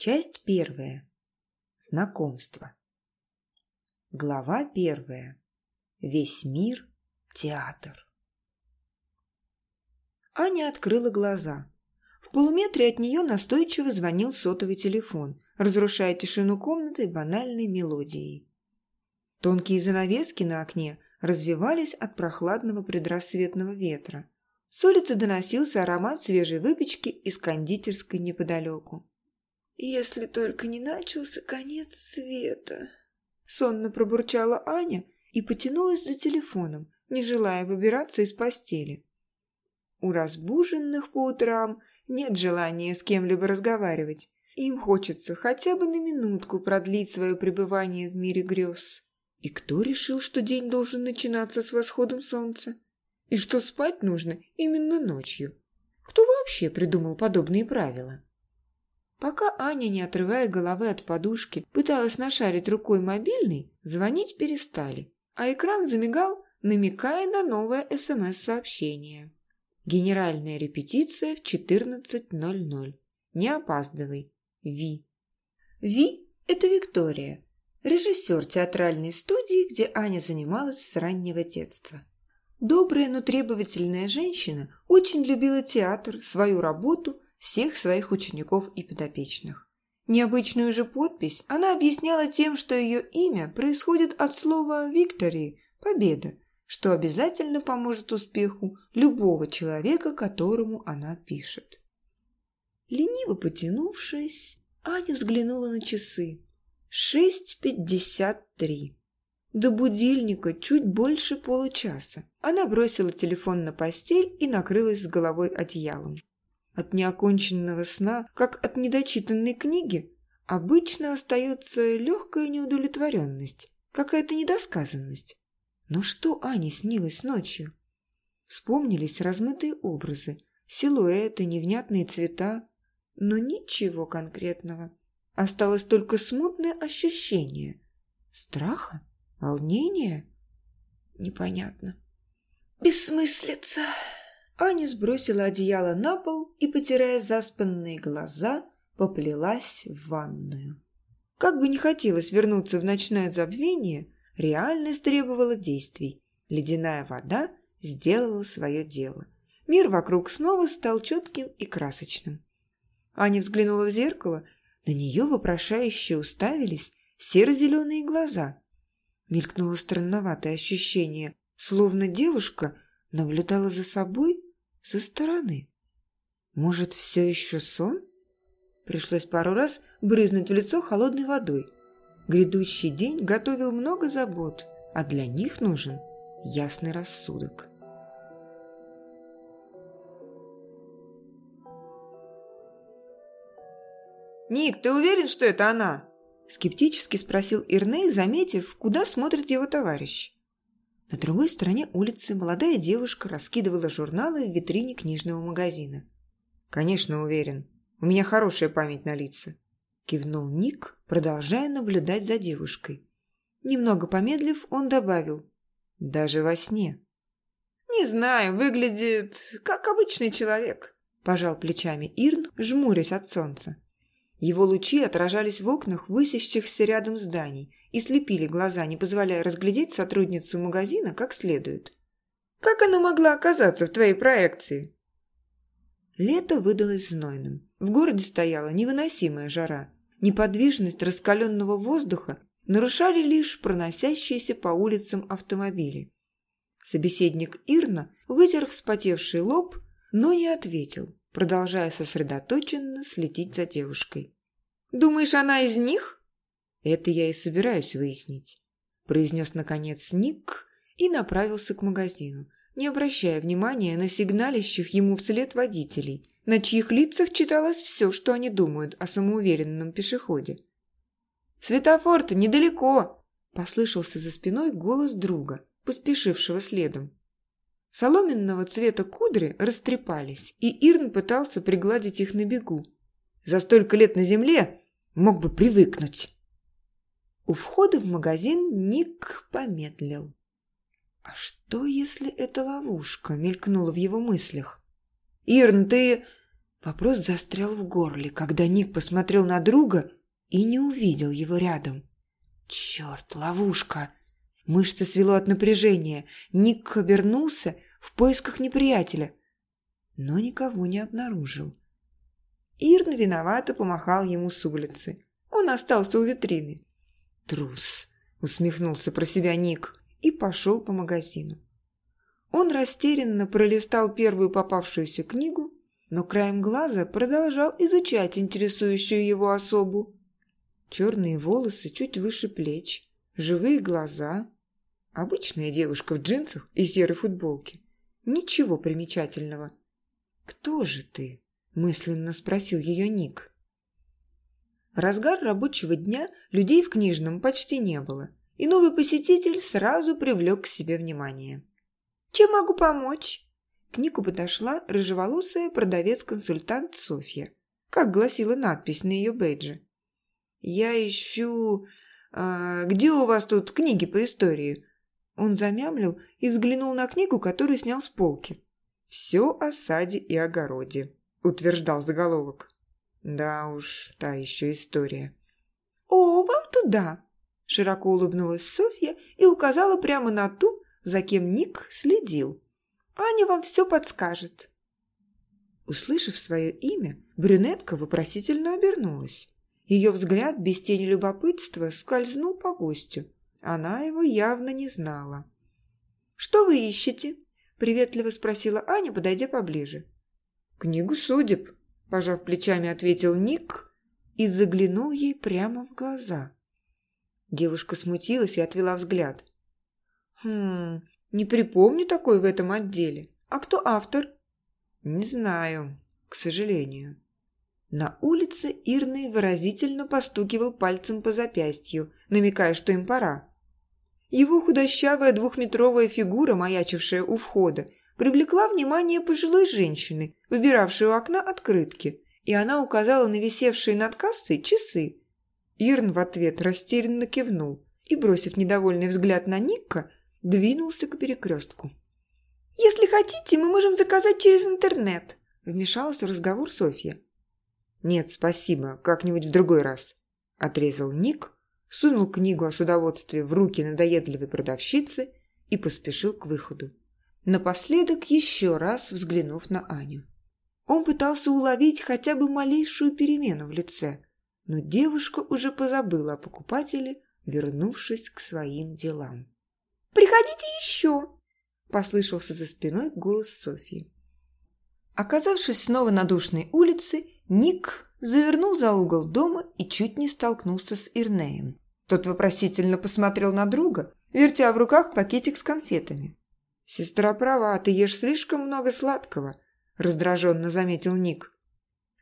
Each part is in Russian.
Часть первая. Знакомство. Глава первая. Весь мир – театр. Аня открыла глаза. В полуметре от нее настойчиво звонил сотовый телефон, разрушая тишину комнаты банальной мелодией. Тонкие занавески на окне развивались от прохладного предрассветного ветра. С улицы доносился аромат свежей выпечки из кондитерской неподалеку. «Если только не начался конец света!» Сонно пробурчала Аня и потянулась за телефоном, не желая выбираться из постели. У разбуженных по утрам нет желания с кем-либо разговаривать. Им хочется хотя бы на минутку продлить свое пребывание в мире грез. И кто решил, что день должен начинаться с восходом солнца? И что спать нужно именно ночью? Кто вообще придумал подобные правила? Пока Аня, не отрывая головы от подушки, пыталась нашарить рукой мобильный, звонить перестали, а экран замигал, намекая на новое СМС-сообщение. Генеральная репетиция в 14.00. Не опаздывай. Ви. Ви – это Виктория, режиссер театральной студии, где Аня занималась с раннего детства. Добрая, но требовательная женщина очень любила театр, свою работу – всех своих учеников и подопечных. Необычную же подпись она объясняла тем, что ее имя происходит от слова «виктори» – «победа», что обязательно поможет успеху любого человека, которому она пишет. Лениво потянувшись, Аня взглянула на часы. Шесть пятьдесят три. До будильника чуть больше получаса. Она бросила телефон на постель и накрылась с головой одеялом. От неоконченного сна, как от недочитанной книги, обычно остается легкая неудовлетворенность, какая-то недосказанность. Но что Ане снилось ночью? Вспомнились размытые образы, силуэты, невнятные цвета, но ничего конкретного. Осталось только смутное ощущение. Страха? Волнения? Непонятно. «Бессмыслица!» Аня сбросила одеяло на пол и, потирая заспанные глаза, поплелась в ванную. Как бы не хотелось вернуться в ночное забвение, реальность требовала действий. Ледяная вода сделала свое дело. Мир вокруг снова стал четким и красочным. Аня взглянула в зеркало, на нее вопрошающе уставились серо-зеленые глаза. Мелькнуло странноватое ощущение, словно девушка наблюдала за собой со стороны. Может, все еще сон? Пришлось пару раз брызнуть в лицо холодной водой. Грядущий день готовил много забот, а для них нужен ясный рассудок. «Ник, ты уверен, что это она?» Скептически спросил Ирней, заметив, куда смотрит его товарищ. На другой стороне улицы молодая девушка раскидывала журналы в витрине книжного магазина. «Конечно, уверен. У меня хорошая память на лица», – кивнул Ник, продолжая наблюдать за девушкой. Немного помедлив, он добавил. «Даже во сне». «Не знаю, выглядит как обычный человек», – пожал плечами Ирн, жмурясь от солнца. Его лучи отражались в окнах высящихся рядом зданий и слепили глаза, не позволяя разглядеть сотрудницу магазина как следует. «Как она могла оказаться в твоей проекции?» Лето выдалось знойным. В городе стояла невыносимая жара. Неподвижность раскаленного воздуха нарушали лишь проносящиеся по улицам автомобили. Собеседник Ирна вытер вспотевший лоб, но не ответил продолжая сосредоточенно следить за девушкой. «Думаешь, она из них?» «Это я и собираюсь выяснить», – произнес наконец Ник и направился к магазину, не обращая внимания на сигналищих ему вслед водителей, на чьих лицах читалось все, что они думают о самоуверенном пешеходе. «Светофор-то недалеко!» – послышался за спиной голос друга, поспешившего следом. Соломенного цвета кудри растрепались, и Ирн пытался пригладить их на бегу. За столько лет на земле мог бы привыкнуть. У входа в магазин Ник помедлил. «А что, если это ловушка?» — мелькнула в его мыслях. «Ирн, ты...» Вопрос застрял в горле, когда Ник посмотрел на друга и не увидел его рядом. Черт, ловушка! Мышцы свело от напряжения. Ник обернулся в поисках неприятеля, но никого не обнаружил. Ирн виновато помахал ему с улицы. Он остался у витрины. «Трус!» – усмехнулся про себя Ник и пошел по магазину. Он растерянно пролистал первую попавшуюся книгу, но краем глаза продолжал изучать интересующую его особу. Черные волосы чуть выше плеч, живые глаза. Обычная девушка в джинсах и серой футболке. Ничего примечательного. «Кто же ты?» – мысленно спросил ее Ник. В разгар рабочего дня людей в книжном почти не было, и новый посетитель сразу привлек к себе внимание. «Чем могу помочь?» К Нику подошла рыжеволосая продавец-консультант Софья, как гласила надпись на ее бейдже. «Я ищу... А, где у вас тут книги по истории?» Он замямлил и взглянул на книгу, которую снял с полки. «Все о саде и огороде», — утверждал заголовок. «Да уж, та еще история». «О, вам туда!» — широко улыбнулась Софья и указала прямо на ту, за кем Ник следил. «Аня вам все подскажет». Услышав свое имя, брюнетка вопросительно обернулась. Ее взгляд без тени любопытства скользнул по гостю. Она его явно не знала. «Что вы ищете?» – приветливо спросила Аня, подойдя поближе. «Книгу судеб», – пожав плечами, ответил Ник и заглянул ей прямо в глаза. Девушка смутилась и отвела взгляд. «Хм, не припомню такой в этом отделе. А кто автор?» «Не знаю, к сожалению». На улице Ирный выразительно постукивал пальцем по запястью, намекая, что им пора. Его худощавая двухметровая фигура, маячившая у входа, привлекла внимание пожилой женщины, выбиравшей у окна открытки, и она указала на висевшие над кассой часы. Ирн в ответ растерянно кивнул и, бросив недовольный взгляд на Никка, двинулся к перекрестку. «Если хотите, мы можем заказать через интернет», – вмешалась в разговор Софья. «Нет, спасибо, как-нибудь в другой раз», – отрезал Ник, сунул книгу о судоводстве в руки надоедливой продавщицы и поспешил к выходу. Напоследок еще раз взглянув на Аню. Он пытался уловить хотя бы малейшую перемену в лице, но девушка уже позабыла о покупателе, вернувшись к своим делам. «Приходите еще!» – послышался за спиной голос Софьи. Оказавшись снова на душной улице, Ник завернул за угол дома и чуть не столкнулся с Ирнеем. Тот вопросительно посмотрел на друга, вертя в руках пакетик с конфетами. «Сестра права, ты ешь слишком много сладкого», – раздраженно заметил Ник.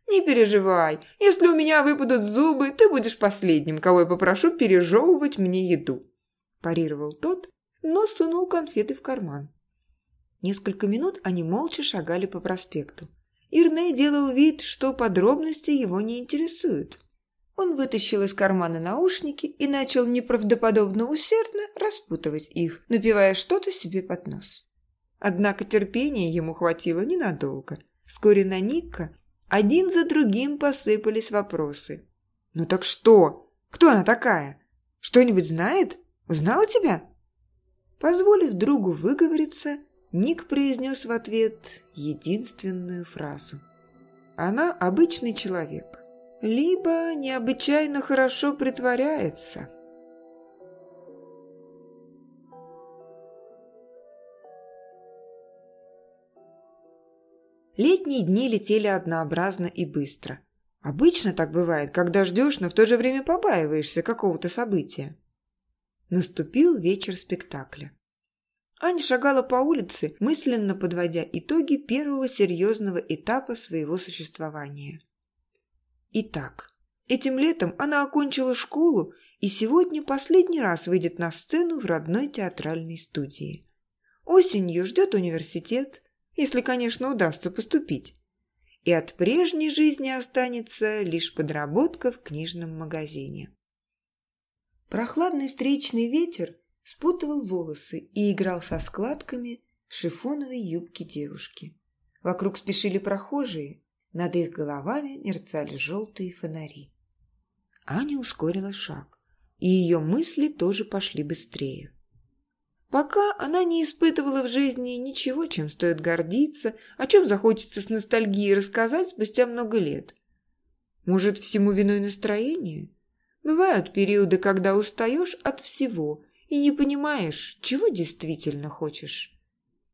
«Не переживай, если у меня выпадут зубы, ты будешь последним, кого я попрошу пережевывать мне еду», – парировал тот, но сунул конфеты в карман. Несколько минут они молча шагали по проспекту. Ирней делал вид, что подробности его не интересуют. Он вытащил из кармана наушники и начал неправдоподобно усердно распутывать их, напивая что-то себе под нос. Однако терпения ему хватило ненадолго. Вскоре на Ника один за другим посыпались вопросы. «Ну так что? Кто она такая? Что-нибудь знает? Узнала тебя?» Позволив другу выговориться, Ник произнес в ответ единственную фразу. Она обычный человек, либо необычайно хорошо притворяется. Летние дни летели однообразно и быстро. Обычно так бывает, когда ждешь, но в то же время побаиваешься какого-то события. Наступил вечер спектакля. Аня шагала по улице, мысленно подводя итоги первого серьезного этапа своего существования. Итак, этим летом она окончила школу и сегодня последний раз выйдет на сцену в родной театральной студии. Осенью ждет университет, если, конечно, удастся поступить. И от прежней жизни останется лишь подработка в книжном магазине. Прохладный встречный ветер спутывал волосы и играл со складками шифоновой юбки девушки. Вокруг спешили прохожие, Над их головами мерцали желтые фонари. Аня ускорила шаг, и ее мысли тоже пошли быстрее. Пока она не испытывала в жизни ничего, чем стоит гордиться, о чем захочется с ностальгией рассказать спустя много лет. Может, всему виной настроение? Бывают периоды, когда устаешь от всего и не понимаешь, чего действительно хочешь.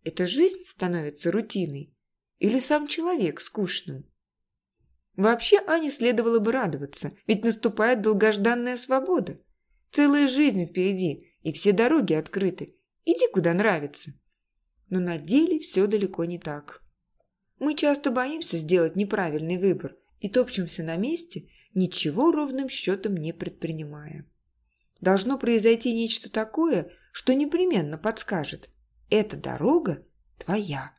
Эта жизнь становится рутиной или сам человек скучным? Вообще Ане следовало бы радоваться, ведь наступает долгожданная свобода. Целая жизнь впереди, и все дороги открыты. Иди куда нравится. Но на деле все далеко не так. Мы часто боимся сделать неправильный выбор и топчемся на месте, ничего ровным счетом не предпринимая. Должно произойти нечто такое, что непременно подскажет «эта дорога твоя».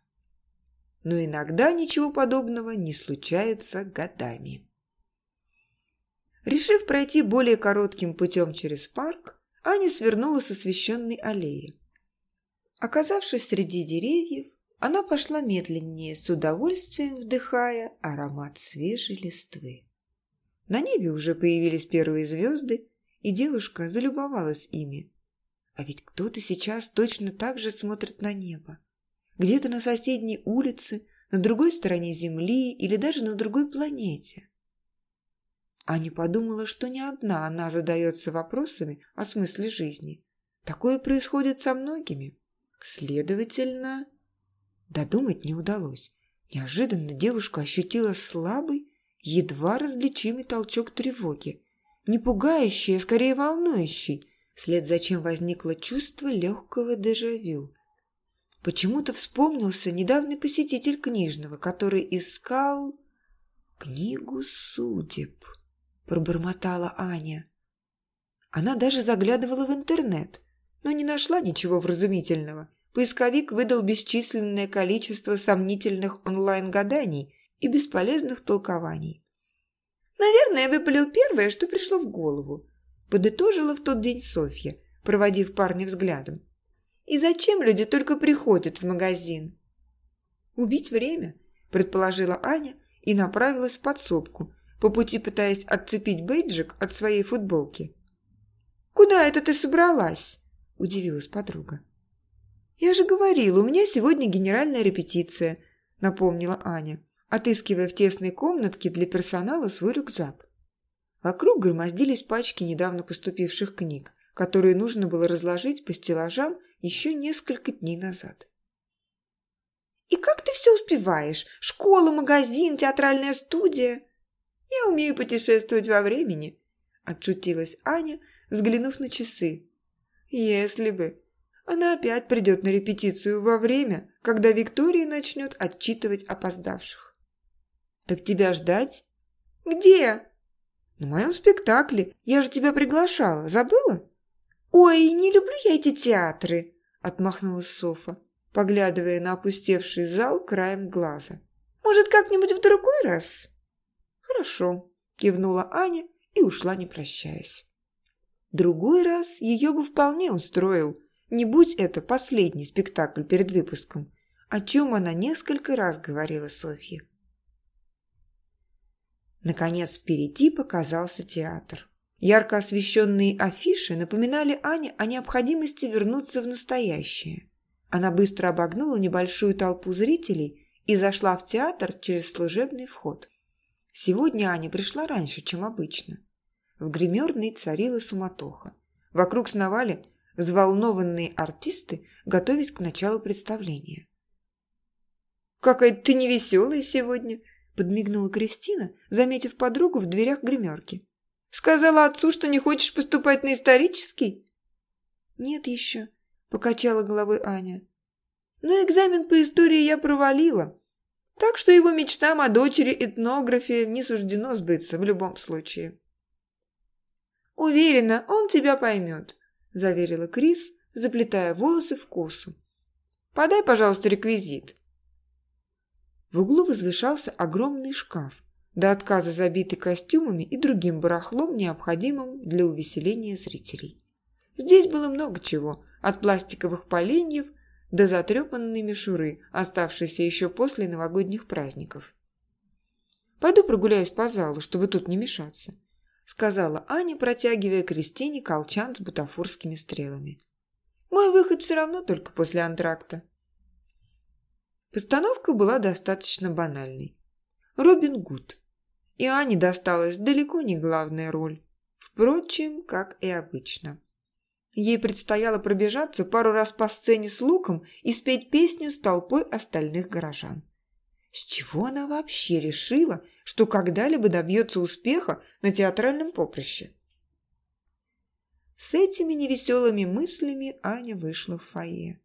Но иногда ничего подобного не случается годами. Решив пройти более коротким путем через парк, Аня свернула с освещенной аллеи. Оказавшись среди деревьев, она пошла медленнее, с удовольствием вдыхая аромат свежей листвы. На небе уже появились первые звезды, и девушка залюбовалась ими. А ведь кто-то сейчас точно так же смотрит на небо. Где-то на соседней улице, на другой стороне Земли или даже на другой планете. Аня подумала, что не одна она задается вопросами о смысле жизни. Такое происходит со многими. Следовательно, додумать не удалось. Неожиданно девушка ощутила слабый, едва различимый толчок тревоги. Не пугающий, а скорее волнующий, вслед за чем возникло чувство легкого дежавю. Почему-то вспомнился недавний посетитель книжного, который искал книгу судеб пробормотала Аня. Она даже заглядывала в интернет, но не нашла ничего вразумительного. Поисковик выдал бесчисленное количество сомнительных онлайн-гаданий и бесполезных толкований. «Наверное, выпалил первое, что пришло в голову», – подытожила в тот день Софья, проводив парня взглядом. «И зачем люди только приходят в магазин?» «Убить время», – предположила Аня и направилась в подсобку, по пути пытаясь отцепить бейджик от своей футболки. «Куда это ты собралась?» – удивилась подруга. «Я же говорила, у меня сегодня генеральная репетиция», – напомнила Аня, отыскивая в тесной комнатке для персонала свой рюкзак. Вокруг громоздились пачки недавно поступивших книг, которые нужно было разложить по стеллажам еще несколько дней назад. «И как ты все успеваешь? Школа, магазин, театральная студия?» «Я умею путешествовать во времени», – отшутилась Аня, взглянув на часы. «Если бы. Она опять придет на репетицию во время, когда Виктория начнет отчитывать опоздавших». «Так тебя ждать?» «Где?» «На моем спектакле. Я же тебя приглашала. Забыла?» «Ой, не люблю я эти театры», – отмахнулась Софа, поглядывая на опустевший зал краем глаза. «Может, как-нибудь в другой раз?» «Хорошо», – кивнула Аня и ушла, не прощаясь. Другой раз ее бы вполне устроил, не будь это последний спектакль перед выпуском, о чем она несколько раз говорила Софье. Наконец впереди показался театр. Ярко освещенные афиши напоминали Ане о необходимости вернуться в настоящее. Она быстро обогнула небольшую толпу зрителей и зашла в театр через служебный вход. Сегодня Аня пришла раньше, чем обычно. В гримерной царила суматоха. Вокруг сновали взволнованные артисты, готовясь к началу представления. «Какая ты невеселая сегодня!» – подмигнула Кристина, заметив подругу в дверях гримерки. «Сказала отцу, что не хочешь поступать на исторический?» «Нет еще», – покачала головой Аня. «Но экзамен по истории я провалила. Так что его мечтам о дочери этнографии не суждено сбыться в любом случае. «Уверена, он тебя поймет», – заверила Крис, заплетая волосы в косу. «Подай, пожалуйста, реквизит». В углу возвышался огромный шкаф, до отказа забитый костюмами и другим барахлом, необходимым для увеселения зрителей. Здесь было много чего, от пластиковых поленьев – до затрепанной мишуры, оставшейся еще после новогодних праздников. Пойду прогуляюсь по залу, чтобы тут не мешаться», — сказала Аня, протягивая Кристине колчан с бутафорскими стрелами. «Мой выход все равно только после антракта». Постановка была достаточно банальной. Робин Гуд. И Ане досталась далеко не главная роль. Впрочем, как и обычно. Ей предстояло пробежаться пару раз по сцене с луком и спеть песню с толпой остальных горожан. С чего она вообще решила, что когда-либо добьется успеха на театральном поприще? С этими невеселыми мыслями Аня вышла в фойе.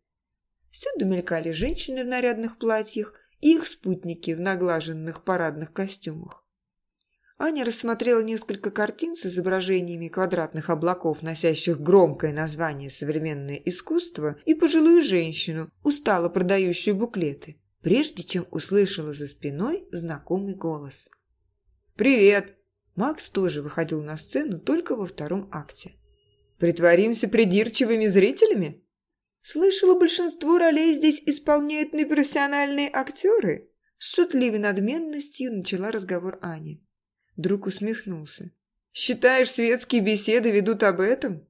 Всюду мелькали женщины в нарядных платьях и их спутники в наглаженных парадных костюмах. Аня рассмотрела несколько картин с изображениями квадратных облаков, носящих громкое название «Современное искусство», и пожилую женщину, устало продающую буклеты, прежде чем услышала за спиной знакомый голос. «Привет!» Макс тоже выходил на сцену только во втором акте. «Притворимся придирчивыми зрителями?» «Слышала, большинство ролей здесь исполняют непрофессиональные актеры?» С шутливой надменностью начала разговор Аня. Друг усмехнулся. «Считаешь, светские беседы ведут об этом?»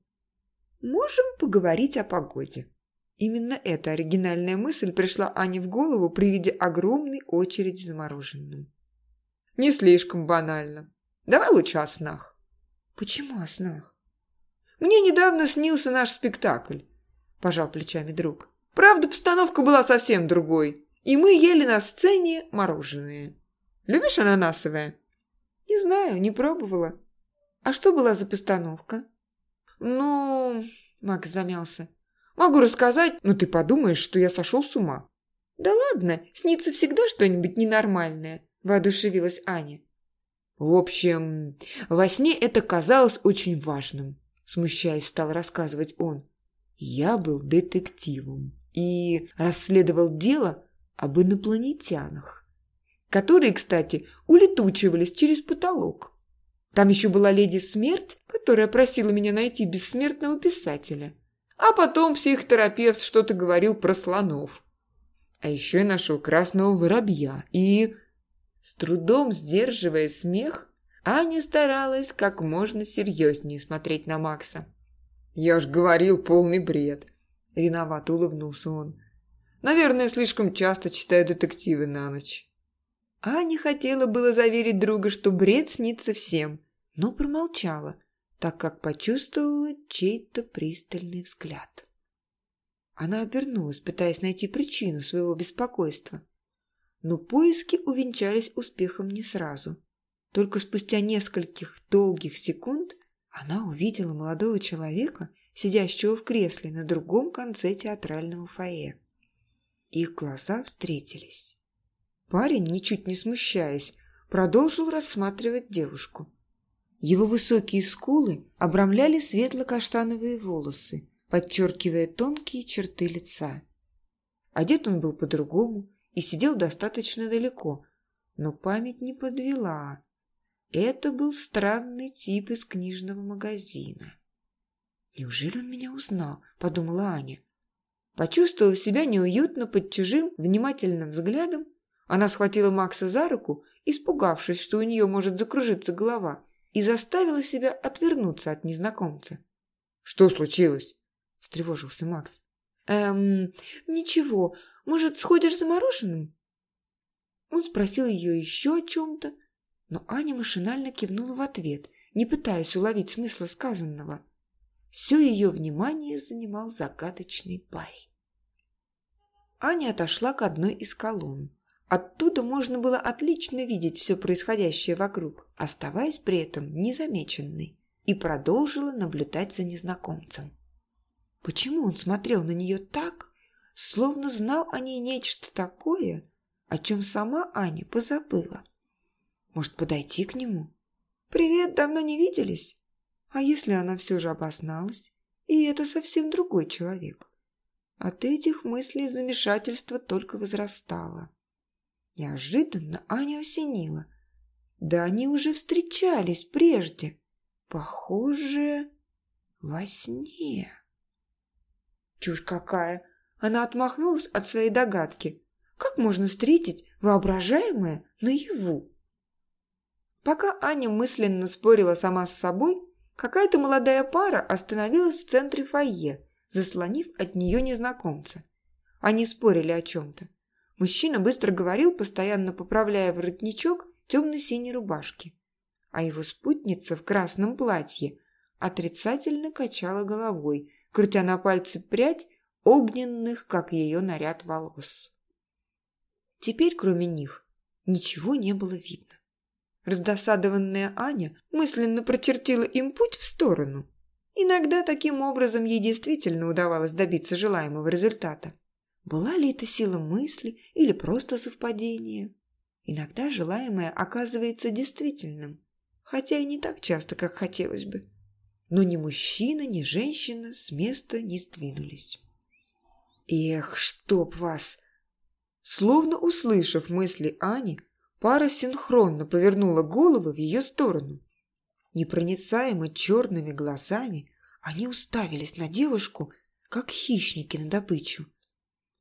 «Можем поговорить о погоде». Именно эта оригинальная мысль пришла Ане в голову при виде огромной очереди за мороженым. «Не слишком банально. Давай лучше о снах». «Почему о снах?» «Мне недавно снился наш спектакль», – пожал плечами друг. «Правда, постановка была совсем другой, и мы ели на сцене мороженое. Любишь ананасовое?» «Не знаю, не пробовала». «А что была за постановка?» «Ну...» – Макс замялся. «Могу рассказать, но ты подумаешь, что я сошел с ума». «Да ладно, снится всегда что-нибудь ненормальное», – воодушевилась Аня. «В общем, во сне это казалось очень важным», – смущаясь, стал рассказывать он. «Я был детективом и расследовал дело об инопланетянах которые, кстати, улетучивались через потолок. Там еще была леди Смерть, которая просила меня найти бессмертного писателя. А потом психотерапевт что-то говорил про слонов. А еще я нашел красного воробья и... С трудом сдерживая смех, Аня старалась как можно серьезнее смотреть на Макса. «Я ж говорил, полный бред!» Виновато улыбнулся он. «Наверное, слишком часто читаю детективы на ночь». Аня хотела было заверить друга, что бред снится всем, но промолчала, так как почувствовала чей-то пристальный взгляд. Она обернулась, пытаясь найти причину своего беспокойства. Но поиски увенчались успехом не сразу. Только спустя нескольких долгих секунд она увидела молодого человека, сидящего в кресле на другом конце театрального фойе. Их глаза встретились. Парень, ничуть не смущаясь, продолжил рассматривать девушку. Его высокие скулы обрамляли светло-каштановые волосы, подчеркивая тонкие черты лица. Одет он был по-другому и сидел достаточно далеко, но память не подвела. Это был странный тип из книжного магазина. «Неужели он меня узнал?» – подумала Аня. Почувствовав себя неуютно под чужим внимательным взглядом, она схватила Макса за руку, испугавшись, что у нее может закружиться голова, и заставила себя отвернуться от незнакомца. «Что случилось?» – встревожился Макс. «Эм, ничего. Может, сходишь за мороженым?» Он спросил ее еще о чем-то, но Аня машинально кивнула в ответ, не пытаясь уловить смысла сказанного. Все ее внимание занимал загадочный парень. Аня отошла к одной из колонн. Оттуда можно было отлично видеть все происходящее вокруг, оставаясь при этом незамеченной, и продолжила наблюдать за незнакомцем. Почему он смотрел на нее так, словно знал о ней нечто такое, о чем сама Аня позабыла? Может, подойти к нему? «Привет, давно не виделись?» А если она все же обозналась, и это совсем другой человек? От этих мыслей замешательство только возрастало. Неожиданно Аня осенила. Да они уже встречались прежде. Похоже, во сне. Чушь какая! Она отмахнулась от своей догадки. Как можно встретить воображаемое наяву? Пока Аня мысленно спорила сама с собой, какая-то молодая пара остановилась в центре фойе, заслонив от нее незнакомца. Они спорили о чем-то. Мужчина быстро говорил, постоянно поправляя воротничок темно-синей рубашки. А его спутница в красном платье отрицательно качала головой, крутя на пальце прядь огненных, как ее наряд волос. Теперь, кроме них, ничего не было видно. Раздосадованная Аня мысленно прочертила им путь в сторону. Иногда таким образом ей действительно удавалось добиться желаемого результата. Была ли это сила мысли или просто совпадение? Иногда желаемое оказывается действительным, хотя и не так часто, как хотелось бы. Но ни мужчина, ни женщина с места не сдвинулись. «Эх, чтоб вас!» Словно услышав мысли Ани, пара синхронно повернула головы в ее сторону. Непроницаемо черными глазами они уставились на девушку, как хищники на добычу.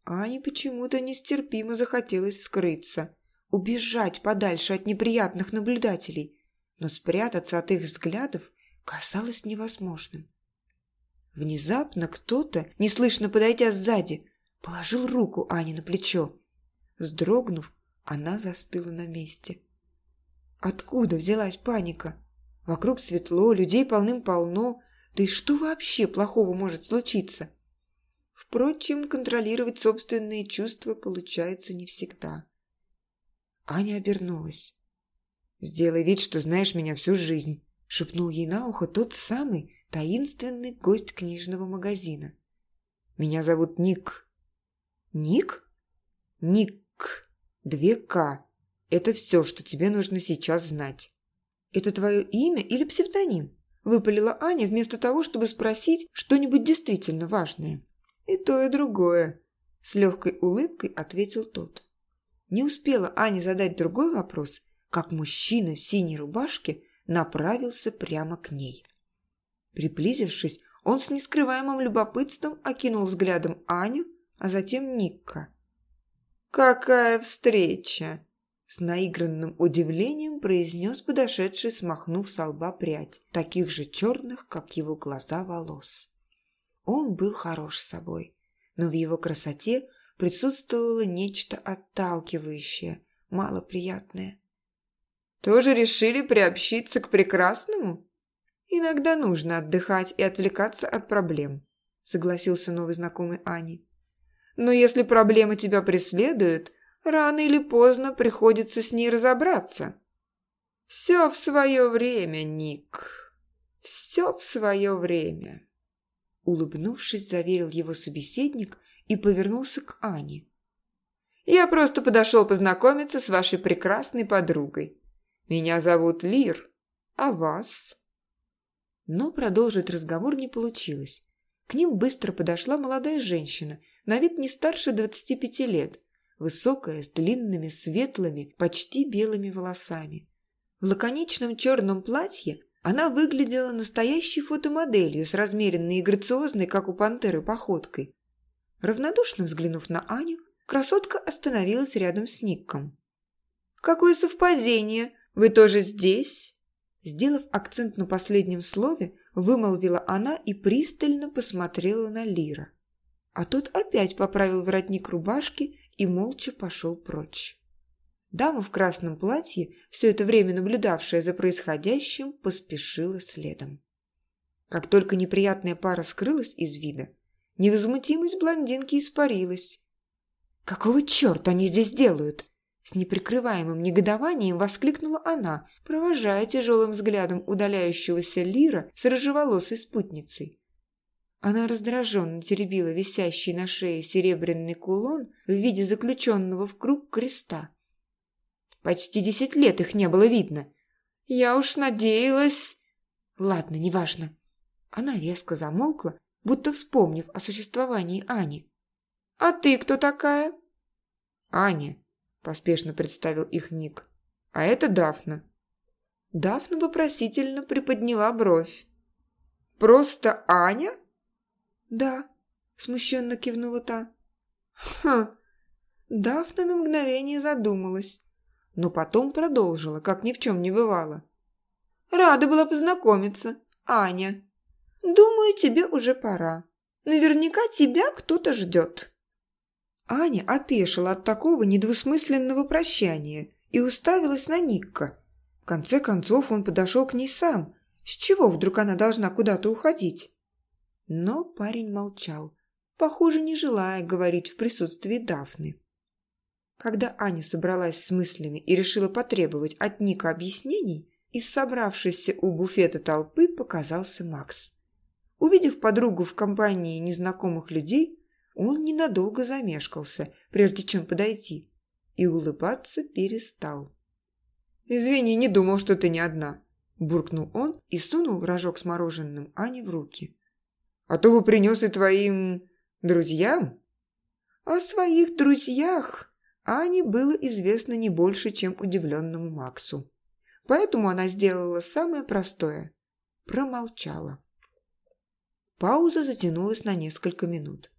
Ане почему-то нестерпимо захотелось скрыться, убежать подальше от неприятных наблюдателей, но спрятаться от их взглядов казалось невозможным. Внезапно кто-то, неслышно подойдя сзади, положил руку Ане на плечо. Вздрогнув, она застыла на месте. Откуда взялась паника? Вокруг светло, людей полным-полно. Да и что вообще плохого может случиться? Впрочем, контролировать собственные чувства получается не всегда. Аня обернулась. «Сделай вид, что знаешь меня всю жизнь», — шепнул ей на ухо тот самый таинственный гость книжного магазина. «Меня зовут Ник». «Ник?» «Ник. Две К. Это все, что тебе нужно сейчас знать». «Это твое имя или псевдоним?» – выпалила Аня вместо того, чтобы спросить что-нибудь действительно важное. «И то, и другое», – с легкой улыбкой ответил тот. Не успела Аня задать другой вопрос, как мужчина в синей рубашке направился прямо к ней. Приблизившись, он с нескрываемым любопытством окинул взглядом Аню, а затем Никка. «Какая встреча!» С наигранным удивлением произнес подошедший, смахнув со лба прядь, таких же черных, как его глаза волос. Он был хорош собой, но в его красоте присутствовало нечто отталкивающее, малоприятное. «Тоже решили приобщиться к прекрасному?» «Иногда нужно отдыхать и отвлекаться от проблем», согласился новый знакомый Ани. «Но если проблема тебя преследует, рано или поздно приходится с ней разобраться». «Все в свое время, Ник. Все в свое время». Улыбнувшись, заверил его собеседник и повернулся к Ане. «Я просто подошел познакомиться с вашей прекрасной подругой. Меня зовут Лир, а вас?» Но продолжить разговор не получилось. К ним быстро подошла молодая женщина, на вид не старше 25 лет, высокая, с длинными, светлыми, почти белыми волосами. В лаконичном черном платье она выглядела настоящей фотомоделью с размеренной и грациозной, как у пантеры, походкой. Равнодушно взглянув на Аню, красотка остановилась рядом с Ником. «Какое совпадение! Вы тоже здесь?» Сделав акцент на последнем слове, вымолвила она и пристально посмотрела на Лира. А тот опять поправил воротник рубашки и молча пошел прочь. Дама в красном платье, все это время наблюдавшая за происходящим, поспешила следом. Как только неприятная пара скрылась из вида, невозмутимость блондинки испарилась. «Какого черта они здесь делают?» С неприкрываемым негодованием воскликнула она, провожая тяжелым взглядом удаляющегося Лира с рыжеволосой спутницей. Она раздраженно теребила висящий на шее серебряный кулон в виде заключенного в круг креста. Почти десять лет их не было видно. Я уж надеялась... Ладно, неважно. Она резко замолкла, будто вспомнив о существовании Ани. «А ты кто такая?» «Аня», поспешно представил их Ник. «А это Дафна». Дафна вопросительно приподняла бровь. «Просто Аня?» «Да», – смущенно кивнула та. «Хм». Дафна на мгновение задумалась, но потом продолжила, как ни в чем не бывало. «Рада была познакомиться, Аня. Думаю, тебе уже пора. Наверняка тебя кто-то ждет». Аня опешила от такого недвусмысленного прощания и уставилась на Никка. В конце концов он подошел к ней сам. С чего вдруг она должна куда-то уходить? Но парень молчал, похоже, не желая говорить в присутствии Дафны. Когда Аня собралась с мыслями и решила потребовать от Ника объяснений, из собравшейся у буфета толпы показался Макс. Увидев подругу в компании незнакомых людей, он ненадолго замешкался, прежде чем подойти, и улыбаться перестал. «Извини, не думал, что ты не одна», – буркнул он и сунул рожок с мороженым Ане в руки. «А то бы принес и твоим друзьям?» О своих друзьях Ане было известно не больше, чем удивленному Максу. Поэтому она сделала самое простое – промолчала. Пауза затянулась на несколько минут.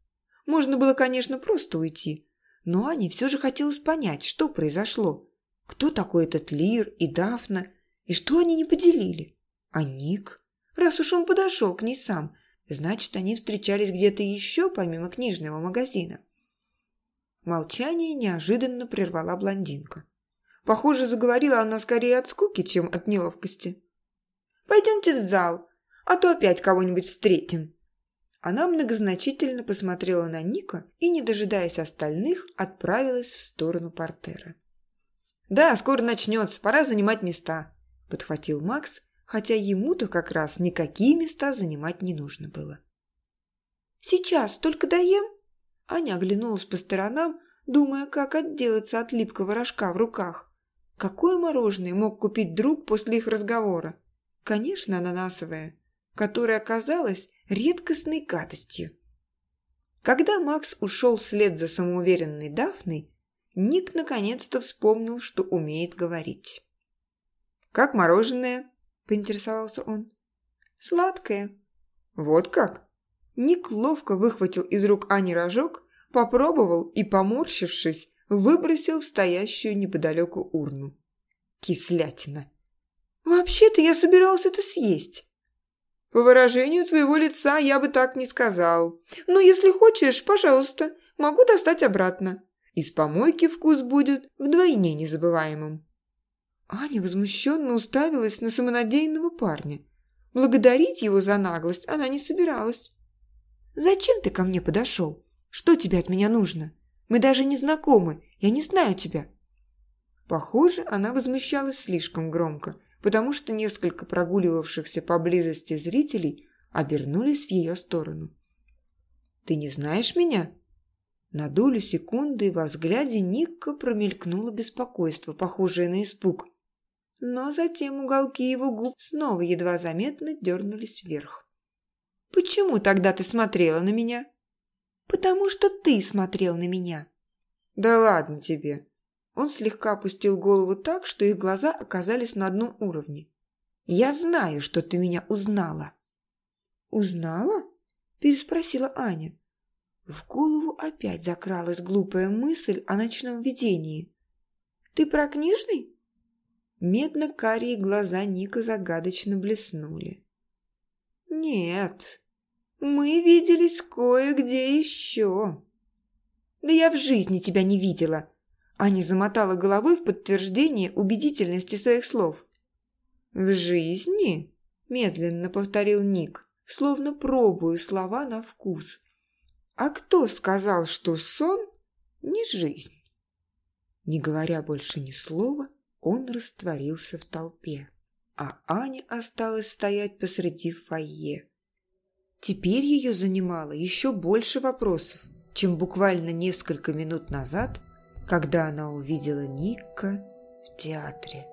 Можно было, конечно, просто уйти, но Ане все же хотелось понять, что произошло. Кто такой этот Лир и Дафна, и что они не поделили? А Ник? Раз уж он подошел к ней сам, значит, они встречались где-то еще, помимо книжного магазина. Молчание неожиданно прервала блондинка. Похоже, заговорила она скорее от скуки, чем от неловкости. «Пойдемте в зал, а то опять кого-нибудь встретим», она многозначительно посмотрела на Ника и, не дожидаясь остальных, отправилась в сторону портера. «Да, скоро начнется, пора занимать места», – подхватил Макс, хотя ему-то как раз никакие места занимать не нужно было. «Сейчас только доем?» Аня оглянулась по сторонам, думая, как отделаться от липкого рожка в руках. Какое мороженое мог купить друг после их разговора? Конечно, ананасовое, которое оказалось редкостной гадостью. Когда Макс ушел вслед за самоуверенной Дафной, Ник наконец-то вспомнил, что умеет говорить. «Как мороженое?» – поинтересовался он. «Сладкое». «Вот как?» Ник ловко выхватил из рук Ани рожок, попробовал и, поморщившись, выбросил в стоящую неподалеку урну. «Кислятина!» «Вообще-то я собирался это съесть», по выражению твоего лица я бы так не сказал. Но если хочешь, пожалуйста, могу достать обратно. Из помойки вкус будет вдвойне незабываемым». Аня возмущенно уставилась на самонадеянного парня. Благодарить его за наглость она не собиралась. «Зачем ты ко мне подошел? Что тебе от меня нужно? Мы даже не знакомы, я не знаю тебя». Похоже, она возмущалась слишком громко, потому что несколько прогуливавшихся поблизости зрителей обернулись в ее сторону. «Ты не знаешь меня?» На долю секунды во взгляде Ника промелькнуло беспокойство, похожее на испуг. Но затем уголки его губ снова едва заметно дернулись вверх. «Почему тогда ты смотрела на меня?» «Потому что ты смотрел на меня». «Да ладно тебе!» Он слегка опустил голову так, что их глаза оказались на одном уровне. «Я знаю, что ты меня узнала». «Узнала?» – переспросила Аня. В голову опять закралась глупая мысль о ночном видении. «Ты про книжный?» Медно-карие глаза Ника загадочно блеснули. «Нет, мы виделись кое-где еще». «Да я в жизни тебя не видела», Аня замотала головой в подтверждение убедительности своих слов. «В жизни?» – медленно повторил Ник, словно пробуя слова на вкус. «А кто сказал, что сон – не жизнь?» Не говоря больше ни слова, он растворился в толпе, а Аня осталась стоять посреди фойе. Теперь ее занимало еще больше вопросов, чем буквально несколько минут назад – когда она увидела Ника в театре.